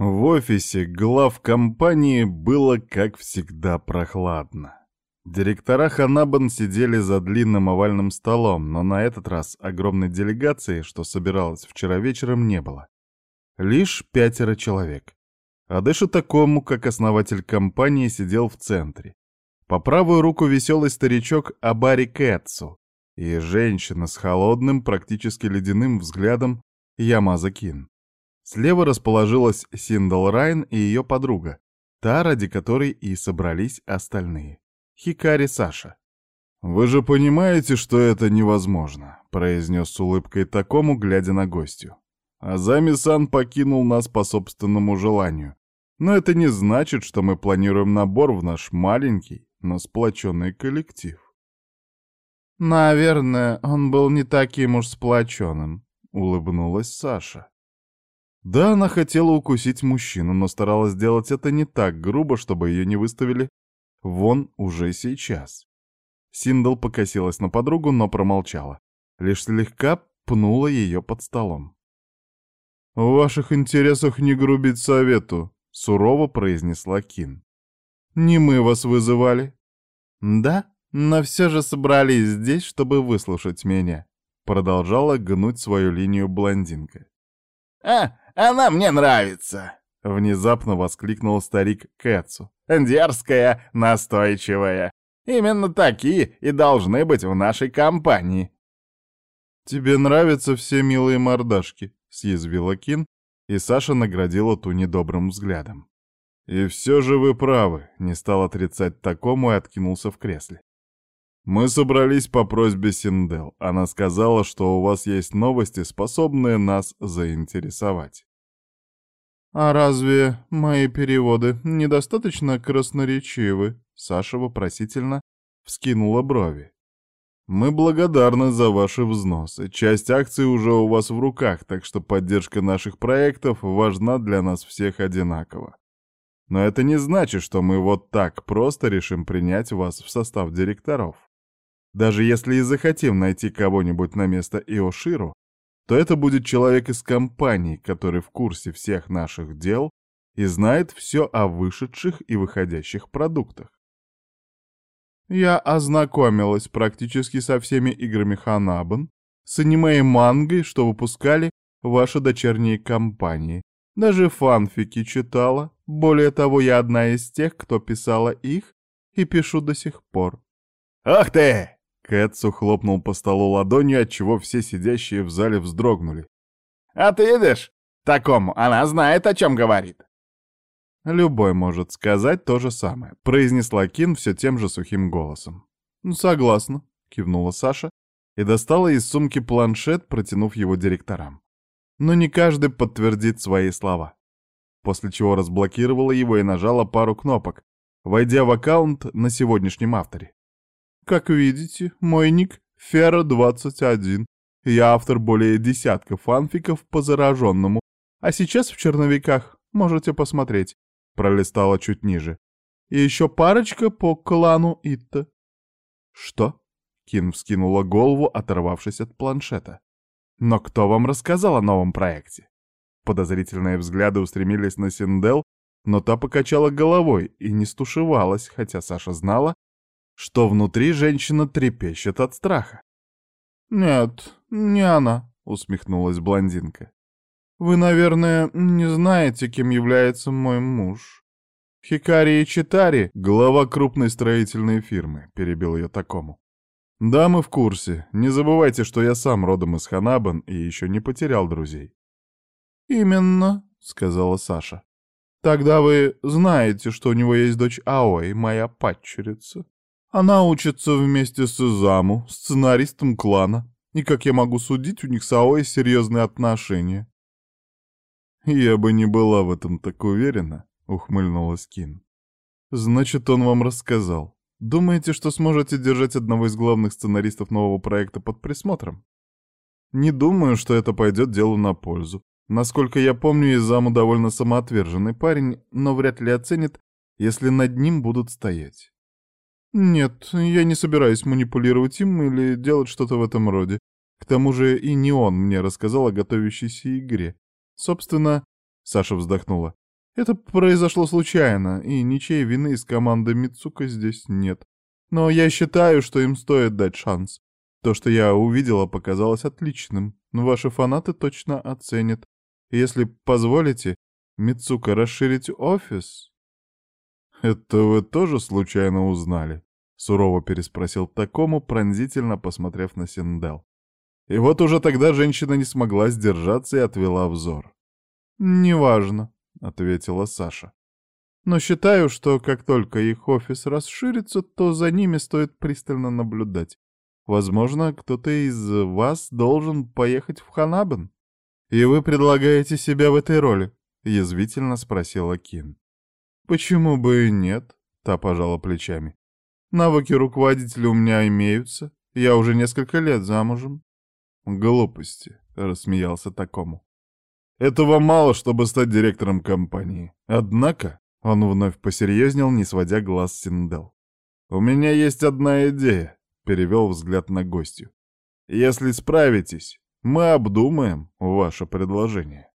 В офисе глав компании было, как всегда, прохладно. Директора Ханабан сидели за длинным овальным столом, но на этот раз огромной делегации, что собиралась вчера вечером, не было. Лишь пятеро человек. Адыша такому, как основатель компании, сидел в центре. По правую руку веселый старичок Абари Кэтсу и женщина с холодным, практически ледяным взглядом Ямаза Кин. Слева расположилась Синдал Райн и ее подруга, та, ради которой и собрались остальные. Хикари Саша. «Вы же понимаете, что это невозможно», — произнес с улыбкой такому, глядя на гостю. «Азами-сан покинул нас по собственному желанию. Но это не значит, что мы планируем набор в наш маленький, но сплоченный коллектив». «Наверное, он был не таким уж сплоченным», — улыбнулась Саша. Да, она хотела укусить мужчину, но старалась сделать это не так грубо, чтобы ее не выставили вон уже сейчас. Синдал покосилась на подругу, но промолчала. Лишь слегка пнула ее под столом. «В ваших интересах не грубить совету», — сурово произнесла Кин. «Не мы вас вызывали». «Да, но все же собрались здесь, чтобы выслушать меня», — продолжала гнуть свою линию блондинка. «А, она мне нравится!» — внезапно воскликнул старик Кэтсу. «Дерзкая, настойчивая. Именно такие и должны быть в нашей компании». «Тебе нравятся все милые мордашки», — съязвила Кин, и Саша наградила ту недобрым взглядом. «И все же вы правы», — не стал отрицать такому и откинулся в кресле. «Мы собрались по просьбе Синдел. Она сказала, что у вас есть новости, способные нас заинтересовать». «А разве мои переводы недостаточно красноречивы?» Саша вопросительно вскинула брови. «Мы благодарны за ваши взносы. Часть акций уже у вас в руках, так что поддержка наших проектов важна для нас всех одинаково. Но это не значит, что мы вот так просто решим принять вас в состав директоров. Даже если и захотим найти кого-нибудь на место Иоширу, то это будет человек из компании, который в курсе всех наших дел и знает все о вышедших и выходящих продуктах. Я ознакомилась практически со всеми играми Ханабан, с аниме и мангой, что выпускали ваши дочерние компании. Даже фанфики читала. Более того, я одна из тех, кто писала их и пишу до сих пор. «Ах ты!» Кэтсу хлопнул по столу ладонью, отчего все сидящие в зале вздрогнули. «А ты видишь? Такому она знает, о чем говорит». «Любой может сказать то же самое», — произнесла Кин все тем же сухим голосом. «Ну, «Согласна», — кивнула Саша и достала из сумки планшет, протянув его директорам. Но не каждый подтвердит свои слова. После чего разблокировала его и нажала пару кнопок, войдя в аккаунт на сегодняшнем авторе. Как видите, мой ник Фера21. Я автор более десятка фанфиков по зараженному. А сейчас в черновиках можете посмотреть. Пролистала чуть ниже. И еще парочка по клану Итта. Что? Кин вскинула голову, оторвавшись от планшета. Но кто вам рассказал о новом проекте? Подозрительные взгляды устремились на Синдел, но та покачала головой и не стушевалась, хотя Саша знала, что внутри женщина трепещет от страха. «Нет, не она», — усмехнулась блондинка. «Вы, наверное, не знаете, кем является мой муж. Хикари Читари, глава крупной строительной фирмы», — перебил ее такому. «Да, мы в курсе. Не забывайте, что я сам родом из Ханабан и еще не потерял друзей». «Именно», — сказала Саша. «Тогда вы знаете, что у него есть дочь Аой, моя падчерица. Она учится вместе с Изаму, сценаристом клана, и, как я могу судить, у них с Аой серьезные отношения. «Я бы не была в этом так уверена», — ухмыльнулась Кин. «Значит, он вам рассказал. Думаете, что сможете держать одного из главных сценаристов нового проекта под присмотром? Не думаю, что это пойдет делу на пользу. Насколько я помню, Изаму довольно самоотверженный парень, но вряд ли оценит, если над ним будут стоять. «Нет, я не собираюсь манипулировать им или делать что-то в этом роде. К тому же и не он мне рассказал о готовящейся игре. Собственно...» — Саша вздохнула. Это произошло случайно, и ничьей вины из команды Мицука здесь нет. Но я считаю, что им стоит дать шанс. То, что я увидела, показалось отличным. Ваши фанаты точно оценят. Если позволите, Мицука, расширить офис? Это вы тоже случайно узнали? Сурово переспросил такому, пронзительно посмотрев на Синдел. И вот уже тогда женщина не смогла сдержаться и отвела взор. «Неважно», — ответила Саша. «Но считаю, что как только их офис расширится, то за ними стоит пристально наблюдать. Возможно, кто-то из вас должен поехать в Ханабен. И вы предлагаете себя в этой роли?» — язвительно спросила Кин. «Почему бы и нет?» — та пожала плечами. «Навыки руководителя у меня имеются. Я уже несколько лет замужем». «Глупости», — рассмеялся такому. Этого мало, чтобы стать директором компании. Однако он вновь посерьезнел, не сводя глаз с Синдел. «У меня есть одна идея», — перевел взгляд на гостью. «Если справитесь, мы обдумаем ваше предложение».